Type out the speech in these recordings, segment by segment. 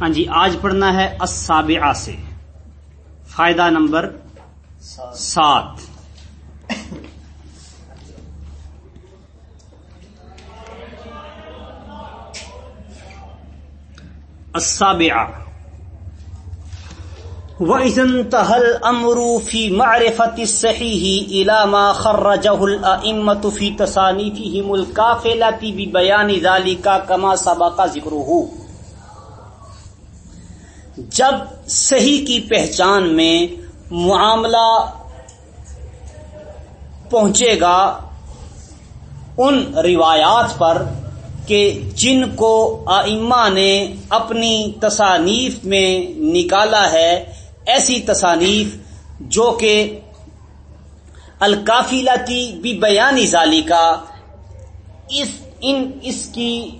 ہاں جی آج پڑھنا ہے السابعہ سے۔ فائدہ نمبر سات۔ السابعہ۔ وَإِذَا انْتَهَى الْأَمْرُ فِي مَعْرِفَةِ الصَّحِيحِ إِلَى مَا خَرَّجَهُ الْأَئِمَّةُ فِي تَصَانِيفِهِمُ الْكَافِلَةِ بِبَيَانِ ذَلِكَ كَمَا سَبَقَ ذِكْرُهُ۔ جب صحیح کی پہچان میں معاملہ پہنچے گا ان روایات پر کہ جن کو آئمہ نے اپنی تصانیف میں نکالا ہے، ایسی تصانیف جو کہ الکافیلاتی بھی بیانی ذالی کا اس، ان، اس کی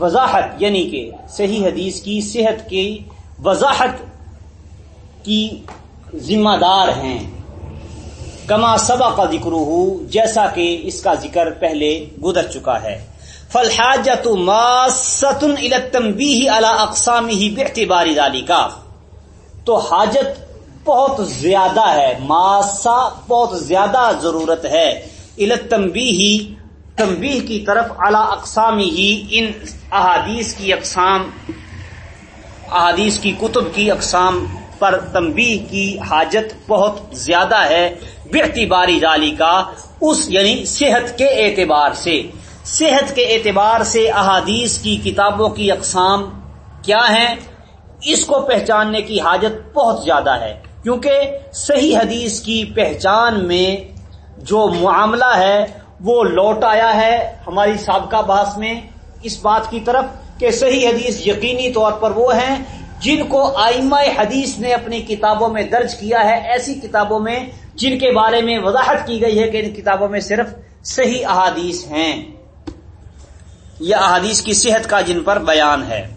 وضاحت یعنی کہ صحیح حدیث کی صحت کی وضاحت کی ذمہ دار ہیں۔ کما سبا کا ذکر ہو جیسا کہ اس کا ذکر پہلے گزر چکا ہے۔ فلحاجت ماستن التنبی اللہ اقسام ہی بےتباری ڈالی کا تو حاجت بہت زیادہ ہے، ماسا بہت زیادہ ضرورت ہے۔ التنبی ہی تنبیہ کی طرف اعلی اقسامی ہی ان احادیث کی اقسام احادیث کی کتب کی اقسام پر تنبیہ کی حاجت بہت زیادہ ہے بےتباری ڈالی کا اس یعنی صحت کے اعتبار سے۔ صحت کے اعتبار سے احادیث کی کتابوں کی اقسام کیا ہیں؟ اس کو پہچاننے کی حاجت بہت زیادہ ہے۔ کیونکہ صحیح حدیث کی پہچان میں جو معاملہ ہے، وہ لوٹ آیا ہے ہماری سابقہ بحث میں۔ اس بات کی طرف کہ صحیح حدیث یقینی طور پر وہ ہیں جن کو آئمہ حدیث نے اپنی کتابوں میں درج کیا ہے، ایسی کتابوں میں جن کے بارے میں وضاحت کی گئی ہے کہ ان کتابوں میں صرف صحیح احادیث ہیں۔ یہ احادیث کی صحت کا جن پر بیان ہے۔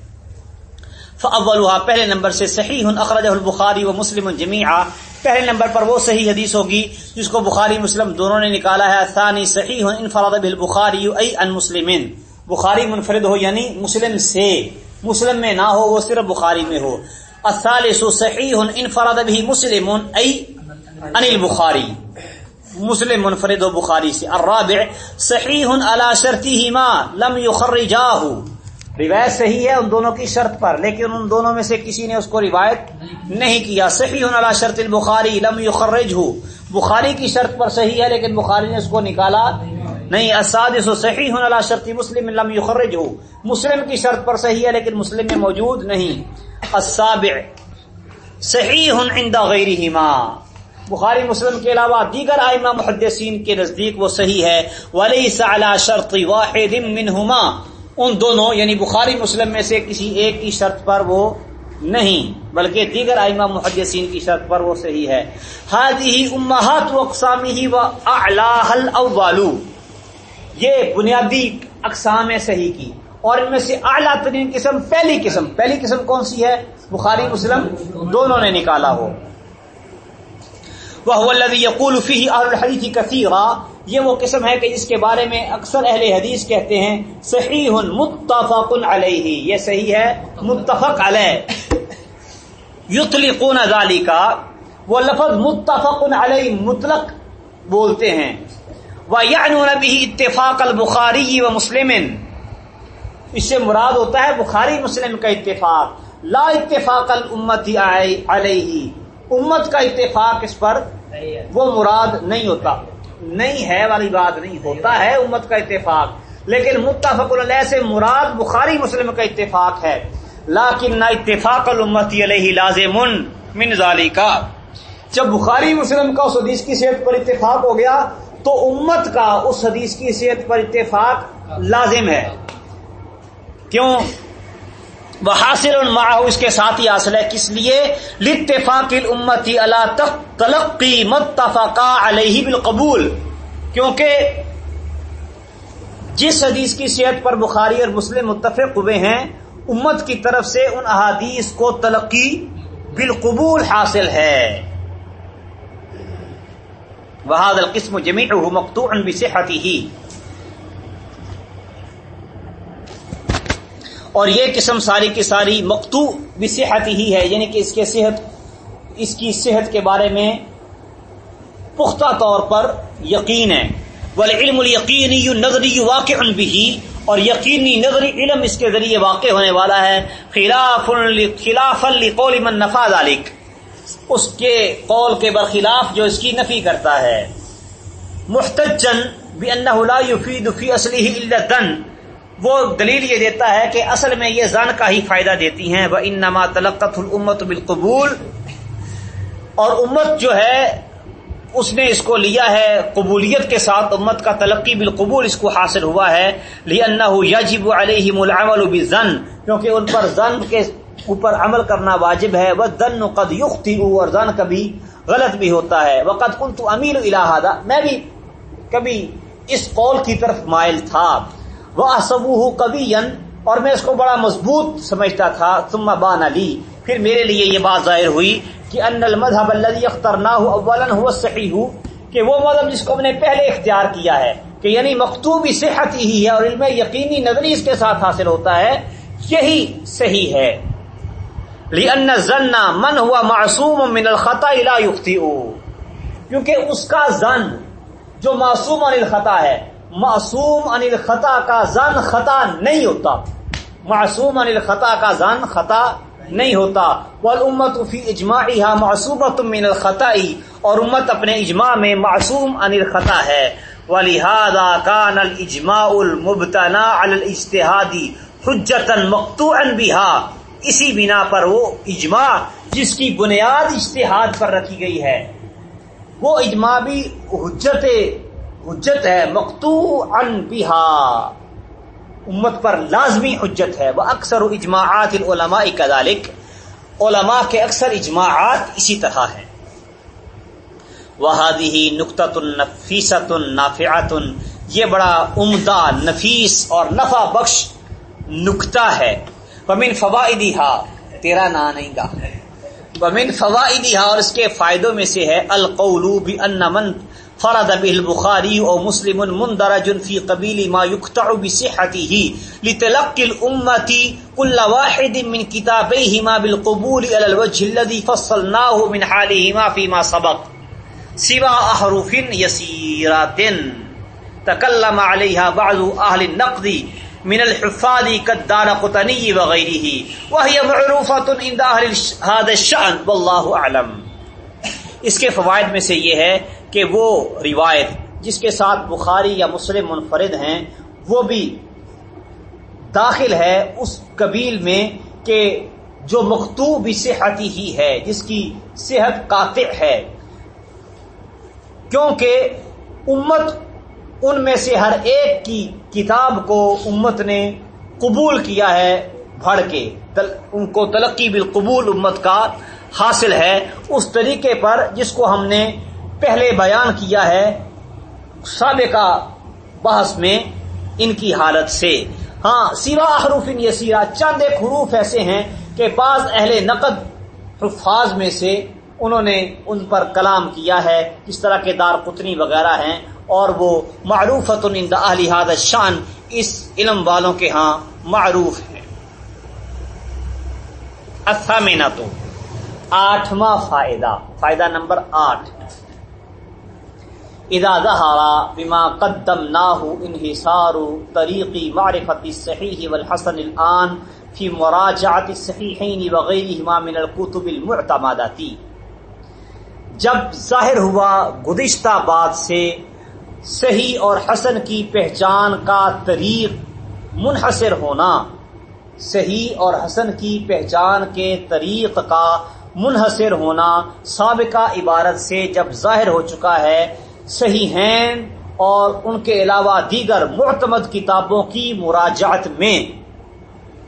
فاولها پہلے نمبر سے صحیح اخرجہ البخاری و مسلم جمیعا پہلے نمبر پر وہ صحیح حدیث ہوگی جس کو بخاری مسلم دونوں نے نکالا ہے۔ ثانی صحیح، انفراد بالبخاری ای ان مسلمین۔ بخاری منفرد ہو یعنی مسلم سے۔ مسلم میں نہ ہو، وہ صرف بخاری میں ہو۔ الثالث صحیح انفراد به مسلم ای ان البخاری۔ مسلم منفرد و بخاری سے۔ الرابع صحیح على شرطهما لم يخرجاه روایت صحیح ہے ان دونوں کی شرط پر، لیکن ان دونوں میں سے کسی نے اس کو روایت نہیں کیا۔ صحیح على شرط البخاری لم يخرجه بخاری کی شرط پر صحیح ہے، لیکن بخاری نے اس کو نکالا نہیں، السادس صحیح على شرط مسلم لم يخرجه مسلم کی شرط پر صحیح ہے لیکن مسلم میں موجود نہیں۔ السابع صحیح عند غیرهما بخاری مسلم کے علاوہ دیگر آئمہ محدثین کے نزدیک وہ صحیح ہے۔ ولی سعلا شرط واحد منہما۔ ان دونوں یعنی بخاری مسلم میں سے کسی ایک کی شرط پر وہ نہیں، بلکہ دیگر آئمہ محدثین کی شرط پر وہ صحیح ہے۔ ہادی امہات و اقسامی و اعلی اولو یہ بنیادی اقسام ہے صحیح کی اور ان میں سے اعلیٰ ترین قسم پہلی قسم پہلی قسم کون سی ہے؟ بخاری، مسلم، دونوں نے نکالا ہو وہ یقول فی الحدیث کثیرا یہ وہ قسم ہے کہ جس کے بارے میں اکثر اہل حدیث کہتے ہیں، صحیح متفق علیہ۔ یہ صحیح ہے، متفق علیہ۔ یطلقون ذالکا۔ وہ لفظ متفق علیہ مطلق بولتے ہیں۔ وہ یعنون اتفاق البخاری و مسلم۔ اس سے مراد ہوتا ہے بخاری مسلم کا اتفاق۔ لا اتفاق الامت علیہ۔ امت کا اتفاق اس پر وہ مراد نہیں ہوتا۔ نہیں ہے والی بات نہیں، ہوتا ہے امت کا اتفاق۔ لیکن متفق علیہ سے مراد بخاری مسلم کا اتفاق ہے۔ لاکن نہ اتفاق الامت علیہ لازم من ذالی کا جب بخاری مسلم کا اس حدیث کی صحت پر اتفاق ہو گیا تو امت کا اس حدیث کی صحت پر اتفاق لازم ہے۔ کیوں؟ وہ حاصل معاہ اس کے ساتھ ہی حاصل ہے۔ کس لیے؟ لتفاق الامتی اللہ تخ تلقی متفقا علیہ بالقبول۔ کیونکہ جس حدیث کی صحت پر بخاری اور مسلم متفق ہوئے ہیں، امت کی طرف سے ان احادیث کو تلقی بالقبول حاصل ہے۔ وہاد القسم جمی مقتوع بصحته. ہی اور یہ قسم ساری کی ساری مقتو بھی ہی ہے یعنی کہ اس کے صحت، اس کی صحت کے بارے میں پختہ طور پر یقین ہے. علم القینی نظری واقع بھی اور یقینی نظری علم اس کے ذریعے واقع ہونے والا ہے. خلاف خلاف القول من نفا ذالک اس کے قول کے برخلاف جو اس کی نفی کرتا ہے۔ محتجن بانه لا يفيد في اصله الا الظن۔ وہ دلیل یہ دیتا ہے کہ اصل میں یہ زن کا ہی فائدہ دیتی ہیں۔ وہ انما تلقت الامت بالقبول۔ اور امت جو ہے، اس نے اس کو لیا ہے قبولیت کے ساتھ۔ امت کا تلقی بالقبول اس کو حاصل ہوا ہے۔ لانه يجب عليهم العمل بالظن۔ کیونکہ ان پر ظن کے اوپر عمل کرنا واجب ہے وہ ظن قد یخطئ اور ظن کبھی غلط بھی ہوتا ہے۔ وقد كنت اميل الى هذا۔ میں بھی کبھی اس قول کی طرف مائل تھا۔ وہ سبو کبھی اور میں اس کو بڑا مضبوط سمجھتا تھا۔ ثم بان علی پھر میرے لیے یہ بات ظاہر ہوئی کہ ان المذهب الذي اخترناه اولا هو الصحيح۔ کہ وہ مذہب جس کو ہم نے پہلے اختیار کیا ہے، کہ یعنی مکتوبی صحت ہی ہے اور علم یقینی نظری اس کے ساتھ حاصل ہوتا ہے، یہی صحیح ہے۔ لأن الظن من هو معصوم من الخطا لا يخطئ کیونکہ اس کا ظن، جو معصوم عن الخطا ہے، معصوم عن الخطا کا زن خطا نہیں ہوتا۔ معصوم عن الخطا کا زن خطا نہیں ہوتا۔ والامت فی اجماعها معصومۃ من الخطا اور امت اپنے اجماع میں معصوم عن الخطا ہے۔ ولهذا كان الاجماع المبتنى على الاجتهاد حجتا مقطوعا بها۔ اسی بنا پر وہ اجماع جس کی بنیاد اجتہاد پر رکھی گئی ہے۔ وہ اجماع بھی حجت حجت ہے مکتو ان بہا۔ امت پر لازمی حجت ہے۔ وہ اکثر اجماعات العلماء کذالک۔ علماء کے اکثر اجماعات اسی طرح ہیں۔ وہادی نقطۃ النفیست النافعت یہ بڑا عمدہ، نفیس اور نفع بخش نقطہ ہے۔ ومن فوائدہ تیرا نا نہیں گا۔ ومن فوائدها، اور اس کے فائدوں میں سے ہے، القول بان من فرد به البخاری او مسلم مندرج في قبيل ما يقطع بصحته لتلقي الامه كل واحد من كتابيهما بالقبول على الوجه الذي فصلناه من حالهما فيما سبق۔ سوى احرف يسيرات تكلم عليها بعض اهل النقد من الحفاظ كالدار قطني وغيره وهي معروفة عند أهل هذا الشأن. والله أعلم. اس کے فوائد میں سے یہ ہے کہ وہ روایت جس کے ساتھ بخاری یا مسلم منفرد ہیں، وہ بھی داخل ہے اس قبیل میں کہ جو مختوب صحتی ہی ہے، جس کی صحت قاطع ہے۔ کیونکہ امت ان میں سے ہر ایک کی کتاب کو امت نے قبول کیا ہے بھڑ کے۔ ان کو تلقی بالقبول امت کا حاصل ہے۔ اس طریقے پر جس کو ہم نے پہلے بیان کیا ہے، سابقہ بحث میں ان کی حالت سے۔ ہاں سیوا حروف یسیرا چند ایک حروف ایسے ہیں کہ بعض اہل نقد حفاظ میں سے انہوں نے ان پر کلام کیا ہے۔ جس طرح کے دار قطنی وغیرہ ہیں۔ اور وہ معروف اہل شان اس علم والوں کے ہاں معروف ہے اثامینہ تو آٹھواں فائدہ فائدہ نمبر آٹھ۔ ادا دہارا بما قدم ناہ انحصار طریقی معرفت صحیح والحسن الان فی مراجعت الصحیحین وغیرہما من القتب المعتمداتی جب ظاہر ہوا گزشتہ بعد سے صحیح اور حسن کی پہچان کا طریق منحصر ہونا، صحیح اور حسن کی پہچان کے طریق کا منحصر ہونا سابقہ عبارت سے جب ظاہر ہو چکا ہے، صحیح ہیں اور ان کے علاوہ دیگر معتمد کتابوں کی مراجعت میں۔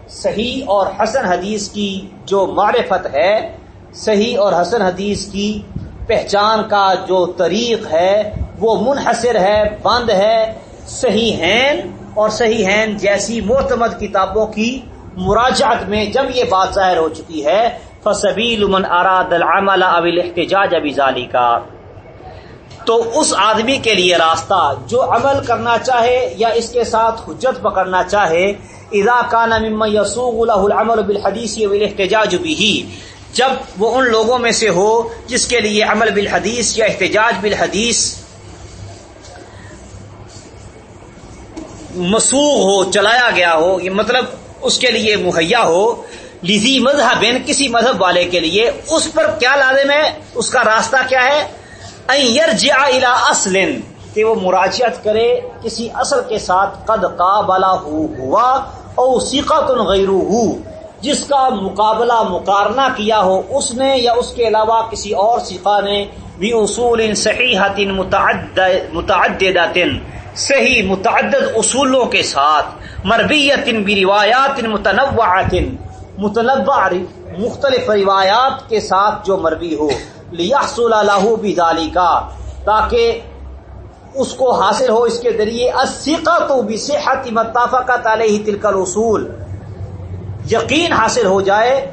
صحیح اور حسن حدیث کی جو معرفت ہے، صحیح اور حسن حدیث کی پہچان کا جو طریق ہے وہ منحصر ہے، بند ہے، صحیح ہیں اور صحیح ہیں جیسی معتمد کتابوں کی مراجعت میں جب یہ بات ظاہر ہو چکی ہے فصبیل من اراد العمل او الاحتجاج ابی ذالی کا تو اس آدمی کے لیے راستہ جو عمل کرنا چاہے یا اس کے ساتھ حجت پکڑنا چاہے اذا کان مما یسوغ له العمل بالحدیث والاحتجاج به۔ جب وہ ان لوگوں میں سے ہو جس کے لیے عمل بالحدیث یا احتجاج بالحدیث مسوغ ہو، چلایا گیا ہو، یہ مطلب اس کے لیے مہیا ہو، لذی مذہب یعنی کسی مذہب والے کے لیے، اس پر کیا لازم ہے؟ اس کا راستہ کیا ہے؟ اصل، کہ وہ مراجعت کرے کسی اصل کے ساتھ، قد قابلہ ہوا او سیقت غیر جس کا مقابلہ، مقارنہ کیا ہو، اس نے یا اس کے علاوہ کسی اور سیقا نے بھی اصول صحیح متعدد صحیح متعدد اصولوں کے ساتھ مربیت بھی روایات متنوع متنوع مختلف روایات کے ساتھ جو مربی ہو، لیحصل له بذالک تاکہ اس کو حاصل ہو اس کے ذریعے الثقه تو بصحت متفقت علیہ تلک الاصول۔ یقین حاصل ہو جائے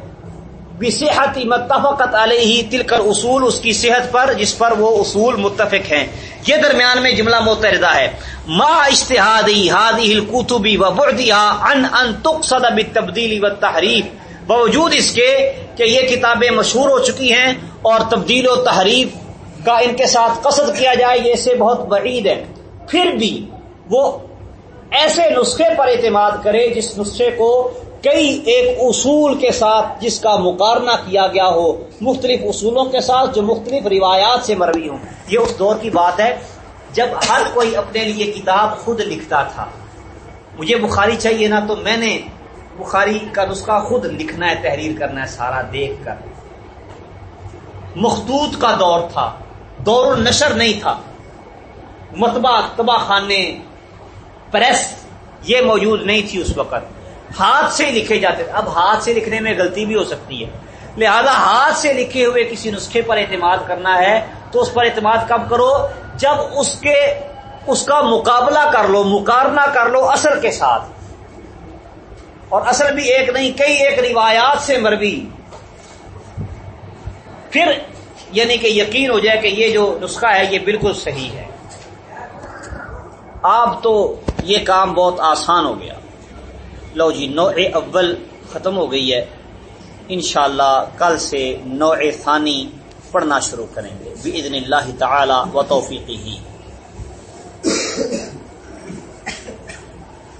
بصحت متفقت علیہ، تلک الاصول اس کی صحت پر، جس پر وہ اصول متفق ہیں۔ یہ درمیان میں جملہ متحدہ ہے۔ ما اجتهادی هذه الكتب وبعدها عن ان تقصد بالتبديل والتحریف باوجود اس کے کہ یہ کتابیں مشہور ہو چکی ہیں اور تبدیل و تحریف کا ان کے ساتھ قصد کیا جائے، یہ سے بہت بعید ہے۔ پھر بھی وہ ایسے نسخے پر اعتماد کرے جس نسخے کو کئی ایک اصول کے ساتھ جس کا مقارنہ کیا گیا ہو، مختلف اصولوں کے ساتھ جو مختلف روایات سے مروی ہوں۔ یہ اس دور کی بات ہے، جب ہر کوئی اپنے لیے کتاب خود لکھتا تھا۔ مجھے بخاری چاہیے نا تو میں نے بخاری کا نسخہ خود لکھنا ہے، تحریر کرنا ہے، سارا دیکھ کر۔ مخدود کا دور تھا، دور نشر نہیں تھا۔ متبہ تباہ خانے، پریس یہ موجود نہیں تھی اس وقت۔ ہاتھ سے ہی لکھے جاتے تھے اب ہاتھ سے لکھنے میں غلطی بھی ہو سکتی ہے۔ لہذا ہاتھ سے لکھے ہوئے کسی نسخے پر اعتماد کرنا ہے تو اس پر اعتماد کب کرو؟ جب اس کے، اس کا مقابلہ کر لو، مقارنہ کر لو اثر کے ساتھ۔ اور اصل بھی ایک نہیں، کئی ایک روایات سے مربی پھر یعنی کہ یقین ہو جائے کہ یہ جو نسخہ ہے یہ بالکل صحیح ہے۔ آپ تو یہ کام بہت آسان ہو گیا۔ لو جی نو اول ختم ہو گئی ہے۔ انشاءاللہ کل سے نوع ثانی پڑھنا شروع کریں گے۔ بھی اللہ تعالی و توفیقی۔ ہی